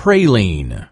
praline.